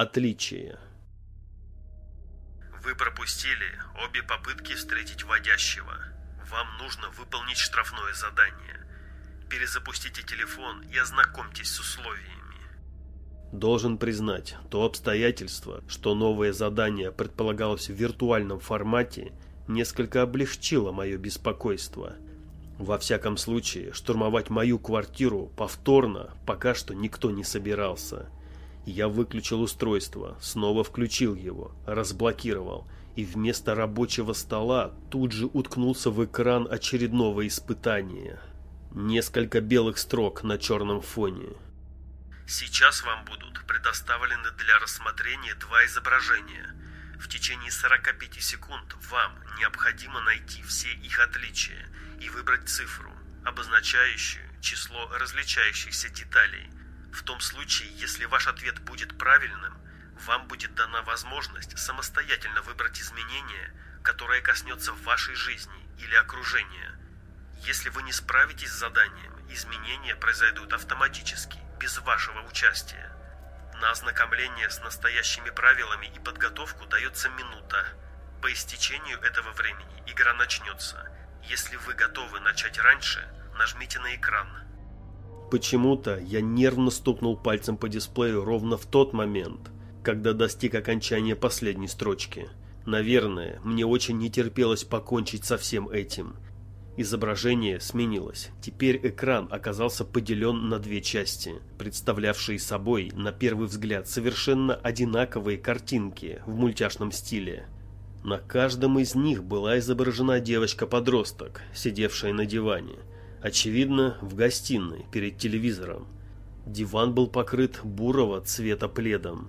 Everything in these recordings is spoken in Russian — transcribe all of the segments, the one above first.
Отличие. Вы пропустили обе попытки встретить водящего. Вам нужно выполнить штрафное задание. Перезапустите телефон и ознакомьтесь с условиями. Должен признать, то обстоятельство, что новое задание предполагалось в виртуальном формате, несколько облегчило мое беспокойство. Во всяком случае, штурмовать мою квартиру повторно пока что никто не собирался. Я выключил устройство, снова включил его, разблокировал и вместо рабочего стола тут же уткнулся в экран очередного испытания. Несколько белых строк на черном фоне – Сейчас вам будут предоставлены для рассмотрения два изображения. В течение 45 секунд вам необходимо найти все их отличия и выбрать цифру, обозначающую число различающихся деталей. В том случае, если ваш ответ будет правильным, вам будет дана возможность самостоятельно выбрать изменение, которое коснется вашей жизни или окружения. Если вы не справитесь с заданием, изменения произойдут автоматически без вашего участия. На ознакомление с настоящими правилами и подготовку дается минута. По истечению этого времени игра начнется. Если вы готовы начать раньше, нажмите на экран. Почему-то я нервно стукнул пальцем по дисплею ровно в тот момент, когда достиг окончания последней строчки. Наверное, мне очень не терпелось покончить со всем этим – Изображение сменилось. Теперь экран оказался поделен на две части, представлявшие собой, на первый взгляд, совершенно одинаковые картинки в мультяшном стиле. На каждом из них была изображена девочка-подросток, сидевшая на диване. Очевидно, в гостиной, перед телевизором. Диван был покрыт бурого цвета пледом.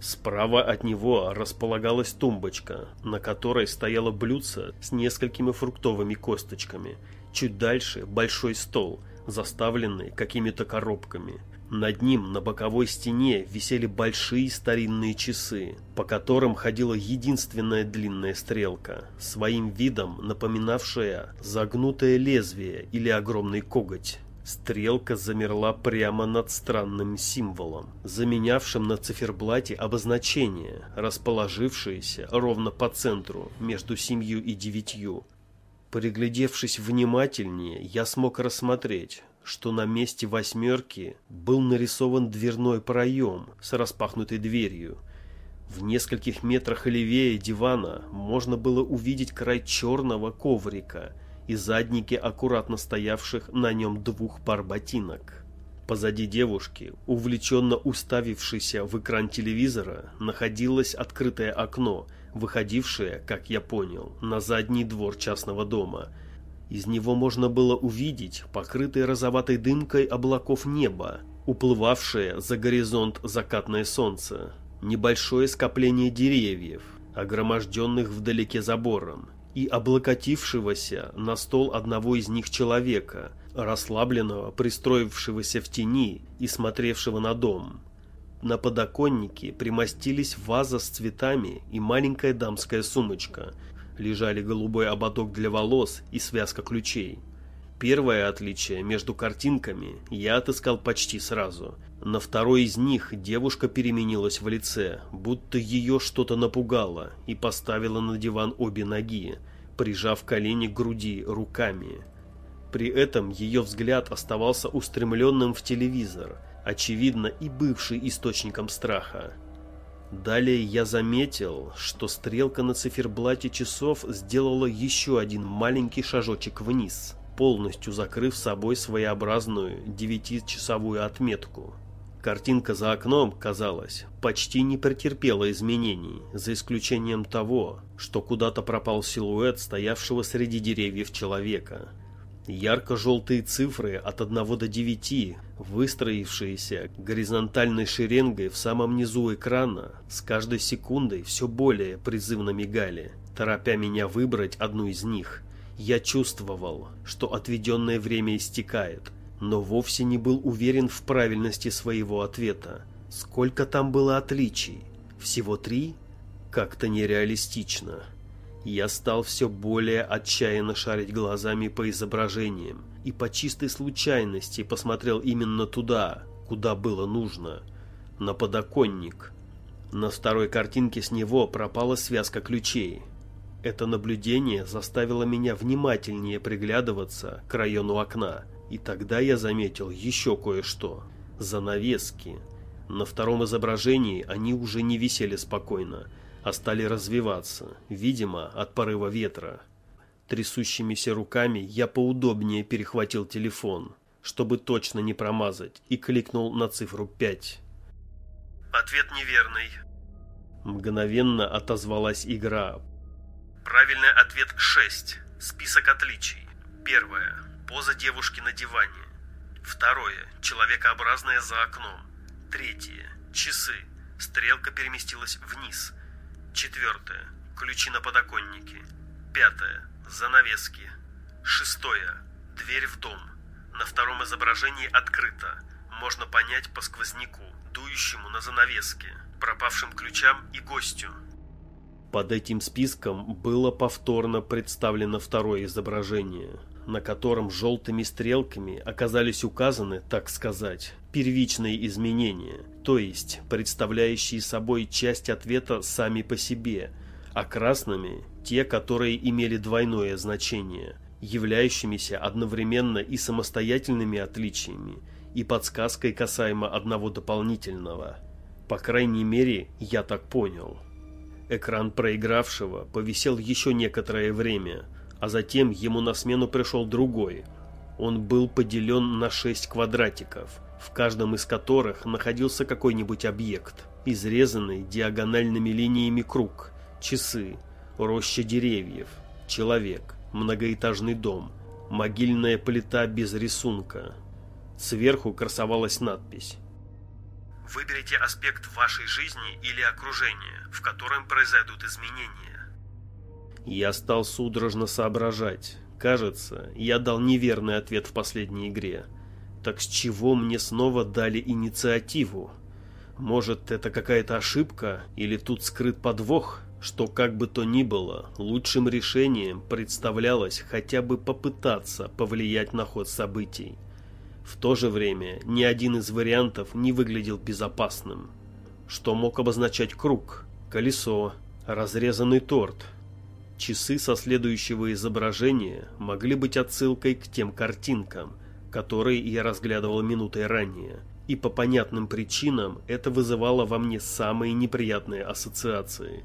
Справа от него располагалась тумбочка, на которой стояло блюдце с несколькими фруктовыми косточками. Чуть дальше большой стол, заставленный какими-то коробками. Над ним на боковой стене висели большие старинные часы, по которым ходила единственная длинная стрелка, своим видом напоминавшая загнутое лезвие или огромный коготь. Стрелка замерла прямо над странным символом, заменявшим на циферблате обозначение, расположившееся ровно по центру, между семью и девятью. Приглядевшись внимательнее, я смог рассмотреть, что на месте восьмерки был нарисован дверной проем с распахнутой дверью. В нескольких метрах левее дивана можно было увидеть край черного коврика – и задники аккуратно стоявших на нем двух пар ботинок. Позади девушки, увлеченно уставившейся в экран телевизора, находилось открытое окно, выходившее, как я понял, на задний двор частного дома. Из него можно было увидеть покрытое розоватой дымкой облаков небо, уплывавшее за горизонт закатное солнце, небольшое скопление деревьев, огроможденных вдалеке забором, и облокотившегося на стол одного из них человека, расслабленного, пристроившегося в тени и смотревшего на дом. На подоконнике примостились ваза с цветами и маленькая дамская сумочка. Лежали голубой ободок для волос и связка ключей. Первое отличие между картинками я отыскал почти сразу. На второй из них девушка переменилась в лице, будто ее что-то напугало, и поставила на диван обе ноги, прижав колени к груди руками. При этом ее взгляд оставался устремленным в телевизор, очевидно и бывший источником страха. Далее я заметил, что стрелка на циферблате часов сделала еще один маленький шажочек вниз, полностью закрыв собой своеобразную девятичасовую отметку. Картинка за окном, казалось, почти не претерпела изменений, за исключением того, что куда-то пропал силуэт стоявшего среди деревьев человека. Ярко-желтые цифры от 1 до 9, выстроившиеся горизонтальной шеренгой в самом низу экрана, с каждой секундой все более призывно мигали, торопя меня выбрать одну из них. Я чувствовал, что отведенное время истекает, но вовсе не был уверен в правильности своего ответа. Сколько там было отличий? Всего три? Как-то нереалистично. Я стал все более отчаянно шарить глазами по изображениям и по чистой случайности посмотрел именно туда, куда было нужно, на подоконник. На второй картинке с него пропала связка ключей. Это наблюдение заставило меня внимательнее приглядываться к району окна, и тогда я заметил еще кое-что. Занавески. На втором изображении они уже не висели спокойно, а стали развиваться, видимо, от порыва ветра. Трясущимися руками я поудобнее перехватил телефон, чтобы точно не промазать, и кликнул на цифру 5. Ответ неверный. Мгновенно отозвалась игра. Правильный ответ 6. Список отличий. Первое. Поза девушки на диване. Второе. Человекообразное за окном. Третье. Часы. Стрелка переместилась вниз. Четвертое. Ключи на подоконнике. Пятое. Занавески. Шестое. Дверь в дом. На втором изображении открыто. Можно понять по сквозняку, дующему на занавеске, пропавшим ключам и гостю. Под этим списком было повторно представлено второе изображение, на котором желтыми стрелками оказались указаны, так сказать, первичные изменения, то есть представляющие собой часть ответа сами по себе, а красными – те, которые имели двойное значение, являющимися одновременно и самостоятельными отличиями, и подсказкой касаемо одного дополнительного. По крайней мере, я так понял. Экран проигравшего повисел еще некоторое время, а затем ему на смену пришел другой. Он был поделен на шесть квадратиков, в каждом из которых находился какой-нибудь объект, изрезанный диагональными линиями круг, часы, роща деревьев, человек, многоэтажный дом, могильная плита без рисунка. Сверху красовалась надпись Выберите аспект вашей жизни или окружения, в котором произойдут изменения. Я стал судорожно соображать. Кажется, я дал неверный ответ в последней игре. Так с чего мне снова дали инициативу? Может, это какая-то ошибка или тут скрыт подвох? Что как бы то ни было, лучшим решением представлялось хотя бы попытаться повлиять на ход событий. В то же время ни один из вариантов не выглядел безопасным. Что мог обозначать круг, колесо, разрезанный торт? Часы со следующего изображения могли быть отсылкой к тем картинкам, которые я разглядывал минутой ранее, и по понятным причинам это вызывало во мне самые неприятные ассоциации.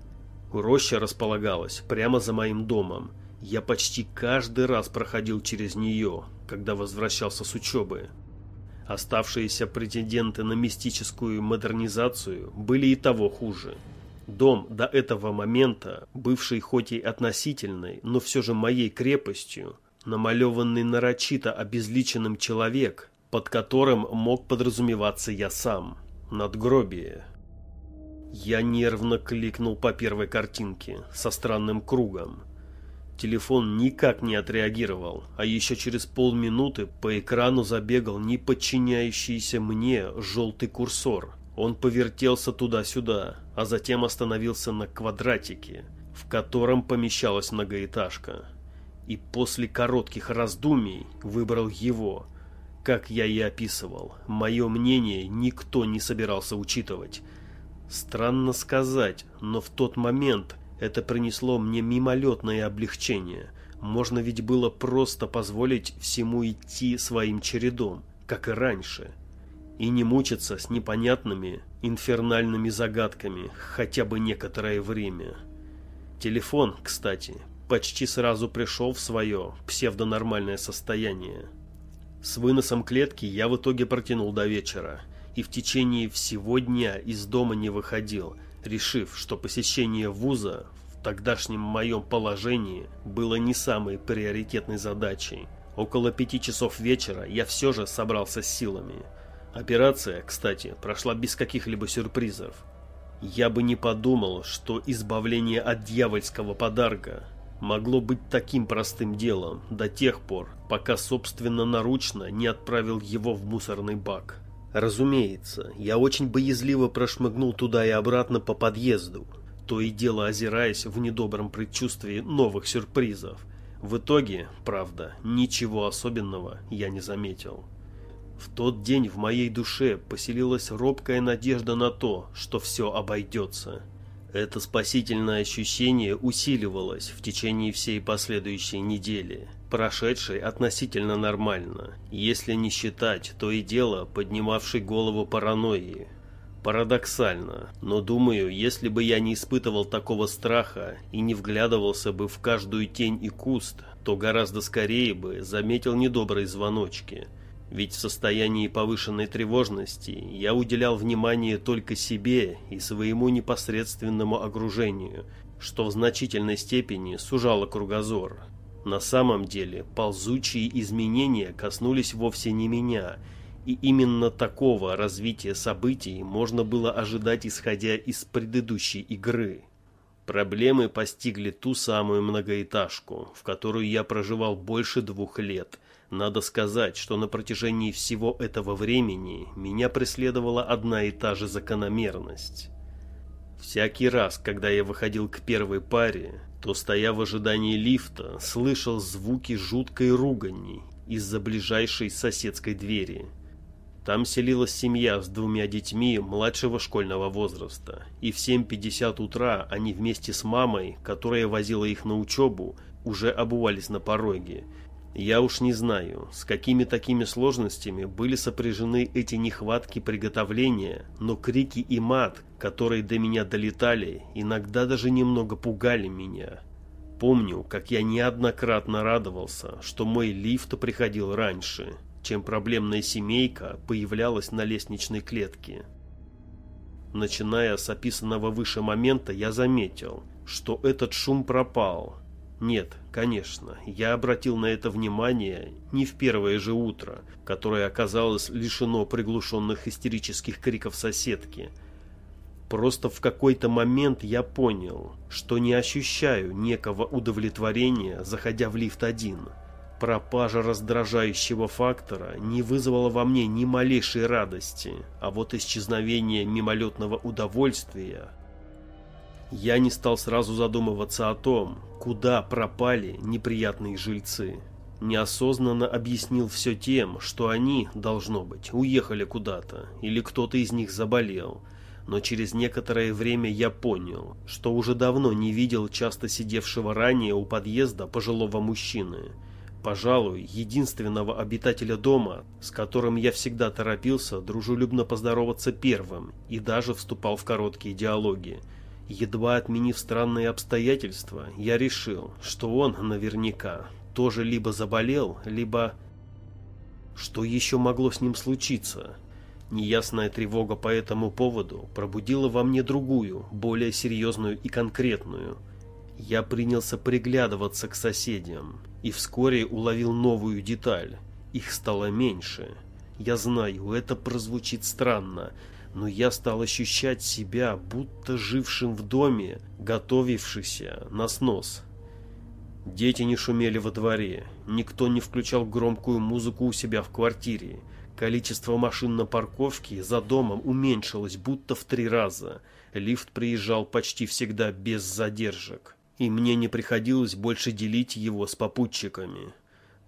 Роща располагалась прямо за моим домом, я почти каждый раз проходил через нее, когда возвращался с учебы. Оставшиеся претенденты на мистическую модернизацию были и того хуже. Дом до этого момента, бывший хоть и относительной, но все же моей крепостью, намалеванный нарочито обезличенным человек, под которым мог подразумеваться я сам, надгробие. Я нервно кликнул по первой картинке со странным кругом. Телефон никак не отреагировал, а еще через полминуты по экрану забегал неподчиняющийся мне желтый курсор. Он повертелся туда-сюда, а затем остановился на квадратике, в котором помещалась многоэтажка. И после коротких раздумий выбрал его. Как я и описывал, мое мнение никто не собирался учитывать. Странно сказать, но в тот момент это принесло мне мимолетное облегчение. Можно ведь было просто позволить всему идти своим чередом, как и раньше. И не мучиться с непонятными, инфернальными загадками хотя бы некоторое время. Телефон, кстати, почти сразу пришел в свое псевдонормальное состояние. С выносом клетки я в итоге протянул до вечера, и в течение всего дня из дома не выходил – решив, что посещение вуза в тогдашнем моем положении было не самой приоритетной задачей. Около пяти часов вечера я все же собрался с силами. Операция, кстати, прошла без каких-либо сюрпризов. Я бы не подумал, что избавление от дьявольского подарка могло быть таким простым делом до тех пор, пока собственно наручно не отправил его в мусорный бак. Разумеется, я очень боязливо прошмыгнул туда и обратно по подъезду, то и дело озираясь в недобром предчувствии новых сюрпризов. В итоге, правда, ничего особенного я не заметил. В тот день в моей душе поселилась робкая надежда на то, что все обойдется. Это спасительное ощущение усиливалось в течение всей последующей недели, прошедшей относительно нормально, если не считать то и дело поднимавшей голову паранойи. Парадоксально, но думаю, если бы я не испытывал такого страха и не вглядывался бы в каждую тень и куст, то гораздо скорее бы заметил недобрые звоночки – ведь в состоянии повышенной тревожности я уделял внимание только себе и своему непосредственному окружению, что в значительной степени сужало кругозор. На самом деле ползучие изменения коснулись вовсе не меня, и именно такого развития событий можно было ожидать исходя из предыдущей игры. Проблемы постигли ту самую многоэтажку, в которую я проживал больше двух лет – надо сказать, что на протяжении всего этого времени меня преследовала одна и та же закономерность. Всякий раз, когда я выходил к первой паре, то, стоя в ожидании лифта, слышал звуки жуткой ругани из-за ближайшей соседской двери. Там селилась семья с двумя детьми младшего школьного возраста, и в 7.50 утра они вместе с мамой, которая возила их на учебу, уже обувались на пороге, я уж не знаю, с какими такими сложностями были сопряжены эти нехватки приготовления, но крики и мат, которые до меня долетали, иногда даже немного пугали меня. Помню, как я неоднократно радовался, что мой лифт приходил раньше, чем проблемная семейка появлялась на лестничной клетке. Начиная с описанного выше момента, я заметил, что этот шум пропал, нет, конечно, я обратил на это внимание не в первое же утро, которое оказалось лишено приглушенных истерических криков соседки. Просто в какой-то момент я понял, что не ощущаю некого удовлетворения, заходя в лифт один. Пропажа раздражающего фактора не вызвала во мне ни малейшей радости, а вот исчезновение мимолетного удовольствия я не стал сразу задумываться о том, куда пропали неприятные жильцы. Неосознанно объяснил все тем, что они, должно быть, уехали куда-то, или кто-то из них заболел. Но через некоторое время я понял, что уже давно не видел часто сидевшего ранее у подъезда пожилого мужчины. Пожалуй, единственного обитателя дома, с которым я всегда торопился дружелюбно поздороваться первым и даже вступал в короткие диалоги – Едва отменив странные обстоятельства, я решил, что он наверняка тоже либо заболел, либо... Что еще могло с ним случиться? Неясная тревога по этому поводу пробудила во мне другую, более серьезную и конкретную. Я принялся приглядываться к соседям и вскоре уловил новую деталь. Их стало меньше. Я знаю, это прозвучит странно, но я стал ощущать себя будто жившим в доме, готовившийся на снос. Дети не шумели во дворе, никто не включал громкую музыку у себя в квартире. Количество машин на парковке за домом уменьшилось будто в три раза. Лифт приезжал почти всегда без задержек, и мне не приходилось больше делить его с попутчиками.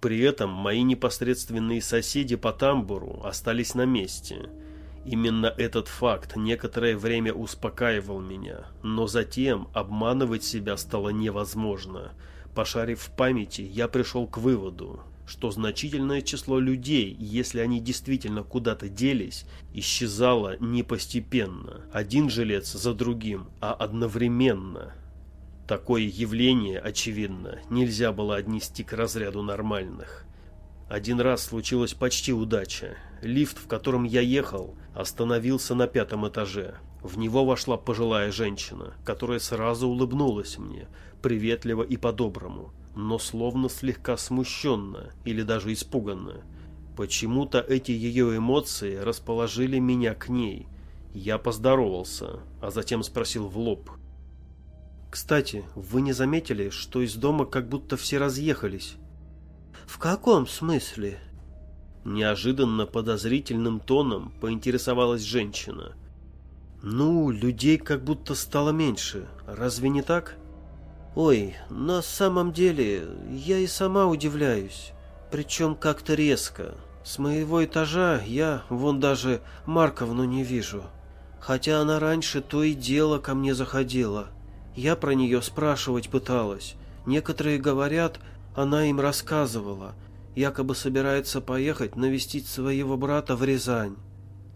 При этом мои непосредственные соседи по тамбуру остались на месте – Именно этот факт некоторое время успокаивал меня, но затем обманывать себя стало невозможно. Пошарив в памяти, я пришел к выводу, что значительное число людей, если они действительно куда-то делись, исчезало не постепенно, один жилец за другим, а одновременно. Такое явление, очевидно, нельзя было отнести к разряду нормальных. Один раз случилась почти удача. Лифт, в котором я ехал, остановился на пятом этаже. В него вошла пожилая женщина, которая сразу улыбнулась мне, приветливо и по-доброму, но словно слегка смущенно или даже испуганно. Почему-то эти ее эмоции расположили меня к ней. Я поздоровался, а затем спросил в лоб. «Кстати, вы не заметили, что из дома как будто все разъехались?» «В каком смысле?» Неожиданно подозрительным тоном поинтересовалась женщина. «Ну, людей как будто стало меньше. Разве не так?» «Ой, на самом деле, я и сама удивляюсь. Причем как-то резко. С моего этажа я вон даже Марковну не вижу. Хотя она раньше то и дело ко мне заходила. Я про нее спрашивать пыталась. Некоторые говорят, она им рассказывала. Якобы собирается поехать навестить своего брата в Рязань.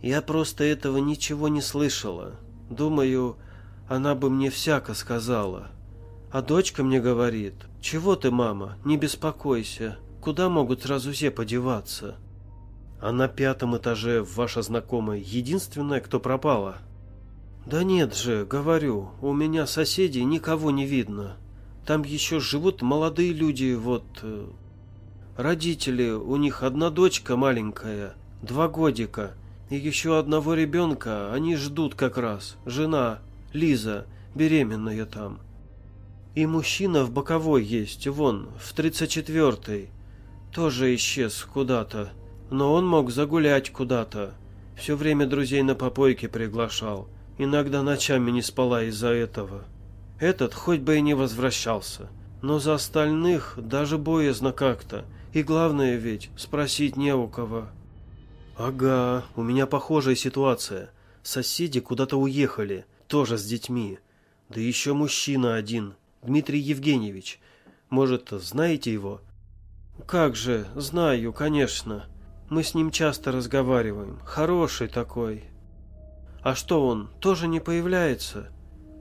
Я просто этого ничего не слышала. Думаю, она бы мне всяко сказала. А дочка мне говорит, «Чего ты, мама, не беспокойся, куда могут сразу все подеваться?» А на пятом этаже ваша знакомая единственная, кто пропала? Да нет же, говорю, у меня соседей никого не видно. Там еще живут молодые люди, вот... Э, родители, у них одна дочка маленькая, два годика, и еще одного ребенка они ждут как раз, жена, Лиза, беременная там. И мужчина в боковой есть, вон, в тридцать четвертой, тоже исчез куда-то. Но он мог загулять куда-то. Все время друзей на попойке приглашал. Иногда ночами не спала из-за этого. Этот хоть бы и не возвращался. Но за остальных даже боязно как-то. И главное ведь, спросить не у кого. Ага, у меня похожая ситуация. Соседи куда-то уехали, тоже с детьми. Да еще мужчина один, Дмитрий Евгеньевич. Может, знаете его? Как же, знаю, конечно. Мы с ним часто разговариваем. Хороший такой. А что он, тоже не появляется?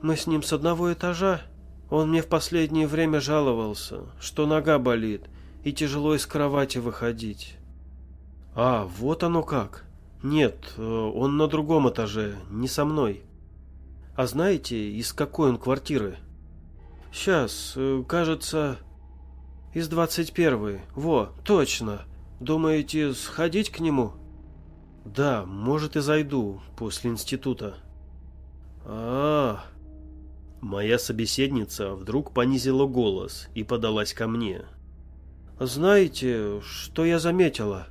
Мы с ним с одного этажа? Он мне в последнее время жаловался, что нога болит и тяжело из кровати выходить. А, вот оно как. Нет, э, он на другом этаже, не со мной. А знаете, из какой он квартиры? Сейчас, э, кажется, из двадцать первой. Во, точно. Думаете, сходить к нему? Да, может и зайду после института. А, -а, а Моя собеседница вдруг понизила голос и подалась ко мне. Знаете, что я заметила?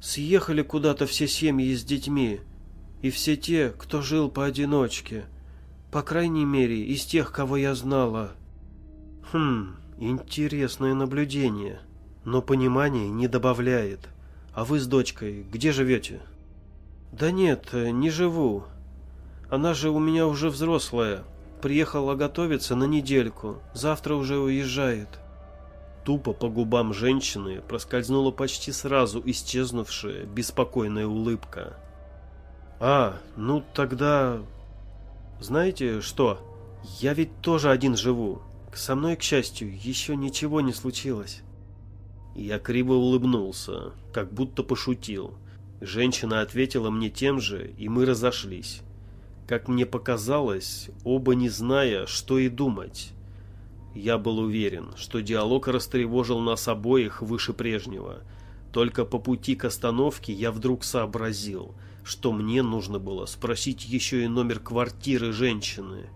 Съехали куда-то все семьи с детьми, и все те, кто жил поодиночке. По крайней мере, из тех, кого я знала. Хм, интересное наблюдение но понимания не добавляет. А вы с дочкой где живете? Да нет, не живу. Она же у меня уже взрослая. Приехала готовиться на недельку. Завтра уже уезжает. Тупо по губам женщины проскользнула почти сразу исчезнувшая беспокойная улыбка. А, ну тогда... Знаете что? Я ведь тоже один живу. Со мной, к счастью, еще ничего не случилось. Я криво улыбнулся, как будто пошутил. Женщина ответила мне тем же, и мы разошлись. Как мне показалось, оба не зная, что и думать. Я был уверен, что диалог растревожил нас обоих выше прежнего. Только по пути к остановке я вдруг сообразил, что мне нужно было спросить еще и номер квартиры женщины.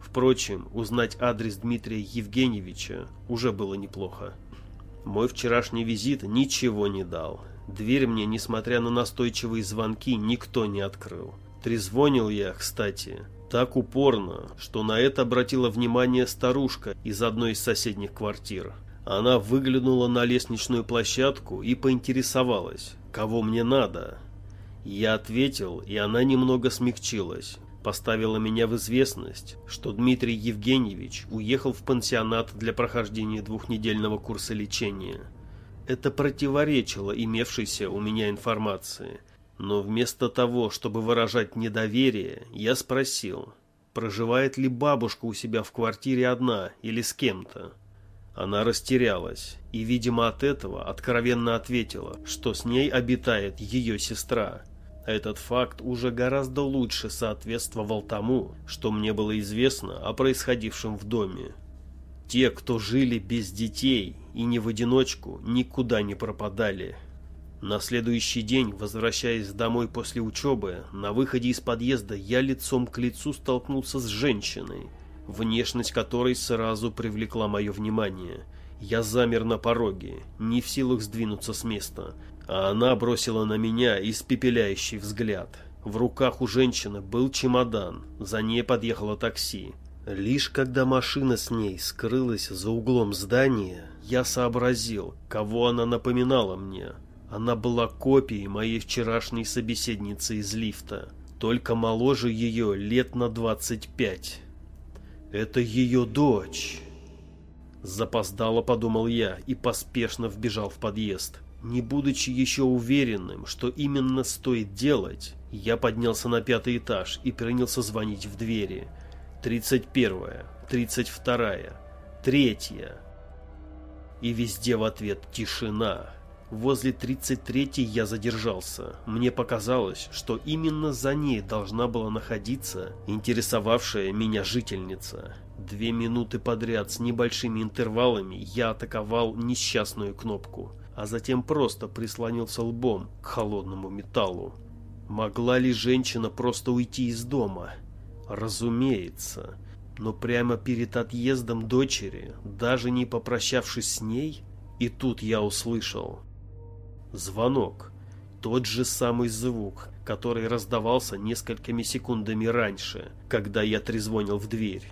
Впрочем, узнать адрес Дмитрия Евгеньевича уже было неплохо. Мой вчерашний визит ничего не дал. Дверь мне, несмотря на настойчивые звонки, никто не открыл. Трезвонил я, кстати, так упорно, что на это обратила внимание старушка из одной из соседних квартир. Она выглянула на лестничную площадку и поинтересовалась, кого мне надо. Я ответил, и она немного смягчилась поставила меня в известность, что Дмитрий Евгеньевич уехал в пансионат для прохождения двухнедельного курса лечения. Это противоречило имевшейся у меня информации. Но вместо того, чтобы выражать недоверие, я спросил, проживает ли бабушка у себя в квартире одна или с кем-то. Она растерялась и, видимо, от этого откровенно ответила, что с ней обитает ее сестра – этот факт уже гораздо лучше соответствовал тому, что мне было известно о происходившем в доме. Те, кто жили без детей и не в одиночку, никуда не пропадали. На следующий день, возвращаясь домой после учебы, на выходе из подъезда я лицом к лицу столкнулся с женщиной, внешность которой сразу привлекла мое внимание. Я замер на пороге, не в силах сдвинуться с места, а она бросила на меня испепеляющий взгляд. В руках у женщины был чемодан, за ней подъехало такси. Лишь когда машина с ней скрылась за углом здания, я сообразил, кого она напоминала мне. Она была копией моей вчерашней собеседницы из лифта, только моложе ее лет на 25. Это ее дочь. Запоздало, подумал я, и поспешно вбежал в подъезд. Не будучи еще уверенным, что именно стоит делать, я поднялся на пятый этаж и принялся звонить в двери. Тридцать первая, тридцать вторая, третья. И везде в ответ тишина. Возле 33-й я задержался. Мне показалось, что именно за ней должна была находиться интересовавшая меня жительница. Две минуты подряд с небольшими интервалами я атаковал несчастную кнопку, а затем просто прислонился лбом к холодному металлу. Могла ли женщина просто уйти из дома? Разумеется. Но прямо перед отъездом дочери, даже не попрощавшись с ней, и тут я услышал Звонок. Тот же самый звук, который раздавался несколькими секундами раньше, когда я трезвонил в дверь.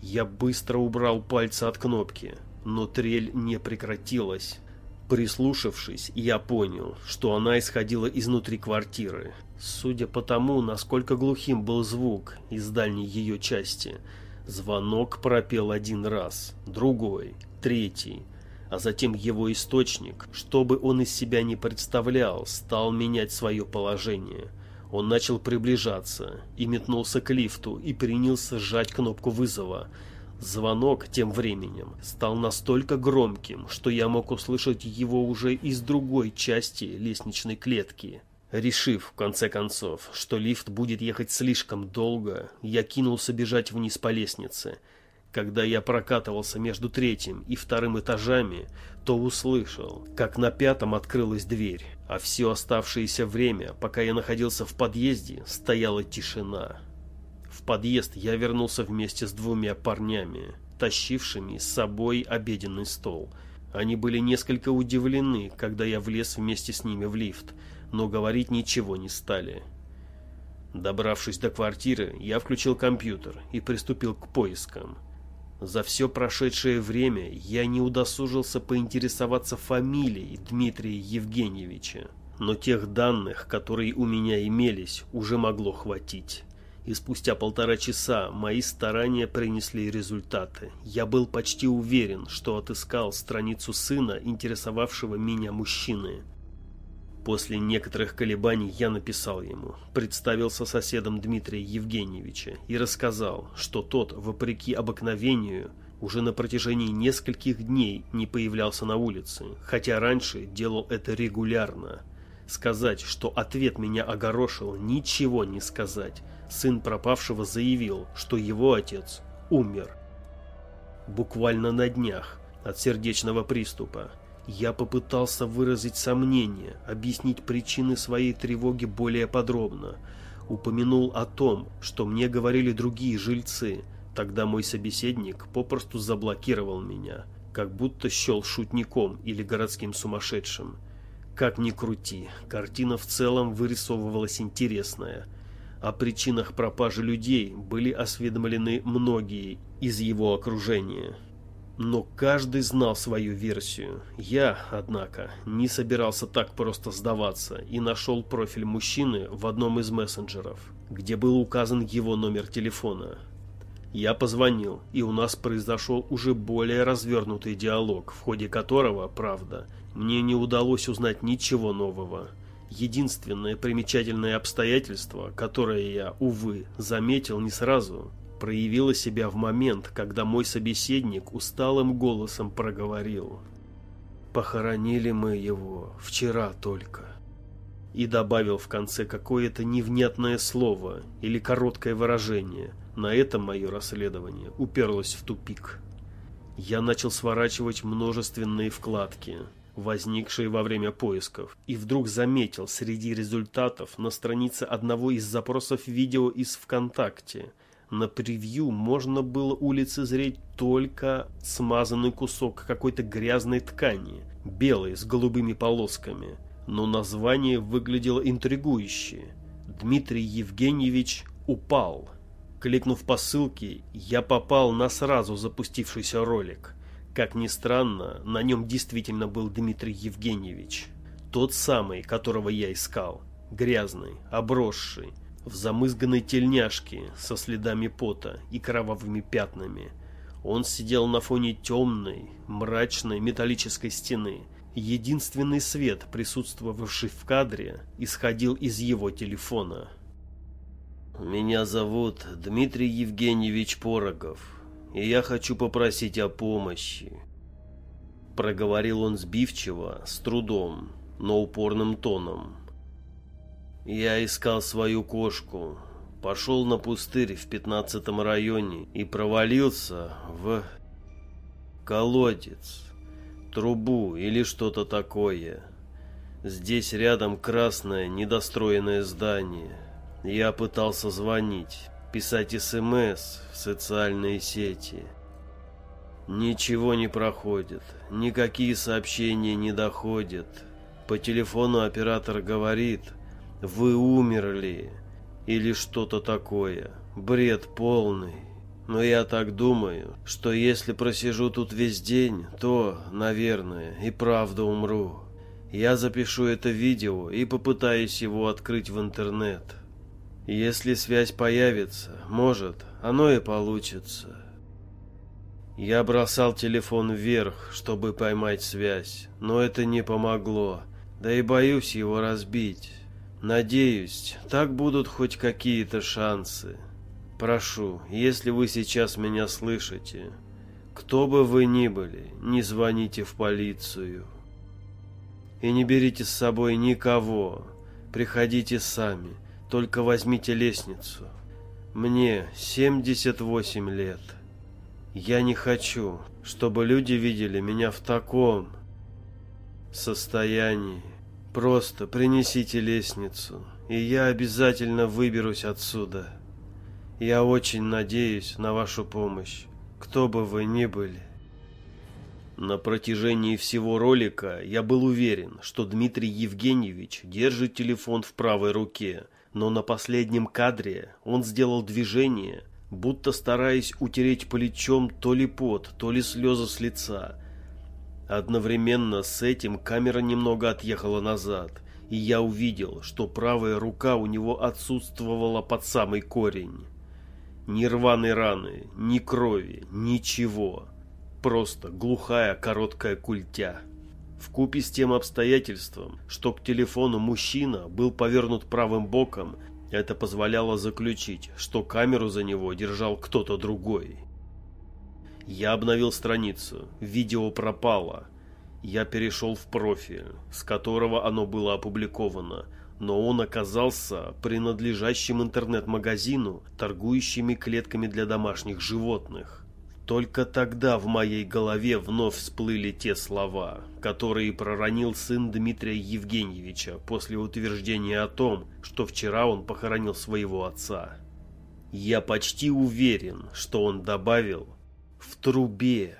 Я быстро убрал пальцы от кнопки, но трель не прекратилась. Прислушавшись, я понял, что она исходила изнутри квартиры. Судя по тому, насколько глухим был звук из дальней ее части, звонок пропел один раз, другой, третий, а затем его источник, что бы он из себя не представлял, стал менять свое положение. Он начал приближаться и метнулся к лифту и принялся сжать кнопку вызова. Звонок тем временем стал настолько громким, что я мог услышать его уже из другой части лестничной клетки. Решив, в конце концов, что лифт будет ехать слишком долго, я кинулся бежать вниз по лестнице – когда я прокатывался между третьим и вторым этажами, то услышал, как на пятом открылась дверь, а все оставшееся время, пока я находился в подъезде, стояла тишина. В подъезд я вернулся вместе с двумя парнями, тащившими с собой обеденный стол. Они были несколько удивлены, когда я влез вместе с ними в лифт, но говорить ничего не стали. Добравшись до квартиры, я включил компьютер и приступил к поискам. За все прошедшее время я не удосужился поинтересоваться фамилией Дмитрия Евгеньевича, но тех данных, которые у меня имелись, уже могло хватить. И спустя полтора часа мои старания принесли результаты. Я был почти уверен, что отыскал страницу сына, интересовавшего меня мужчины. После некоторых колебаний я написал ему, представился соседом Дмитрия Евгеньевича и рассказал, что тот, вопреки обыкновению, уже на протяжении нескольких дней не появлялся на улице, хотя раньше делал это регулярно. Сказать, что ответ меня огорошил, ничего не сказать. Сын пропавшего заявил, что его отец умер. Буквально на днях от сердечного приступа. Я попытался выразить сомнение, объяснить причины своей тревоги более подробно. Упомянул о том, что мне говорили другие жильцы. Тогда мой собеседник попросту заблокировал меня, как будто счел шутником или городским сумасшедшим. Как ни крути, картина в целом вырисовывалась интересная. О причинах пропажи людей были осведомлены многие из его окружения. Но каждый знал свою версию. Я, однако, не собирался так просто сдаваться и нашел профиль мужчины в одном из мессенджеров, где был указан его номер телефона. Я позвонил, и у нас произошел уже более развернутый диалог, в ходе которого, правда, мне не удалось узнать ничего нового. Единственное примечательное обстоятельство, которое я, увы, заметил не сразу – проявила себя в момент, когда мой собеседник усталым голосом проговорил. «Похоронили мы его вчера только». И добавил в конце какое-то невнятное слово или короткое выражение. На этом мое расследование уперлось в тупик. Я начал сворачивать множественные вкладки, возникшие во время поисков, и вдруг заметил среди результатов на странице одного из запросов видео из ВКонтакте – на превью можно было улицезреть только смазанный кусок какой-то грязной ткани, белой с голубыми полосками. Но название выглядело интригующе. Дмитрий Евгеньевич упал. Кликнув по ссылке, я попал на сразу запустившийся ролик. Как ни странно, на нем действительно был Дмитрий Евгеньевич. Тот самый, которого я искал. Грязный, обросший, в замызганной тельняшке со следами пота и кровавыми пятнами. Он сидел на фоне темной, мрачной металлической стены. Единственный свет, присутствовавший в кадре, исходил из его телефона. «Меня зовут Дмитрий Евгеньевич Порогов, и я хочу попросить о помощи». Проговорил он сбивчиво, с трудом, но упорным тоном. Я искал свою кошку, пошел на пустырь в пятнадцатом районе и провалился в колодец, трубу или что-то такое. Здесь рядом красное недостроенное здание. Я пытался звонить, писать СМС в социальные сети. Ничего не проходит, никакие сообщения не доходят. По телефону оператор говорит – вы умерли или что-то такое. Бред полный. Но я так думаю, что если просижу тут весь день, то, наверное, и правда умру. Я запишу это видео и попытаюсь его открыть в интернет. Если связь появится, может, оно и получится. Я бросал телефон вверх, чтобы поймать связь, но это не помогло, да и боюсь его разбить. Надеюсь, так будут хоть какие-то шансы. Прошу, если вы сейчас меня слышите, кто бы вы ни были, не звоните в полицию. И не берите с собой никого. Приходите сами, только возьмите лестницу. Мне 78 лет. Я не хочу, чтобы люди видели меня в таком состоянии. Просто принесите лестницу, и я обязательно выберусь отсюда. Я очень надеюсь на вашу помощь, кто бы вы ни были. На протяжении всего ролика я был уверен, что Дмитрий Евгеньевич держит телефон в правой руке, но на последнем кадре он сделал движение, будто стараясь утереть плечом то ли пот, то ли слезы с лица, Одновременно с этим камера немного отъехала назад, и я увидел, что правая рука у него отсутствовала под самый корень. Ни рваной раны, ни крови, ничего. Просто глухая короткая культя. В купе с тем обстоятельством, что к телефону мужчина был повернут правым боком, это позволяло заключить, что камеру за него держал кто-то другой. Я обновил страницу. Видео пропало. Я перешел в профиль, с которого оно было опубликовано, но он оказался принадлежащим интернет-магазину, торгующими клетками для домашних животных. Только тогда в моей голове вновь всплыли те слова, которые проронил сын Дмитрия Евгеньевича после утверждения о том, что вчера он похоронил своего отца. Я почти уверен, что он добавил в трубе.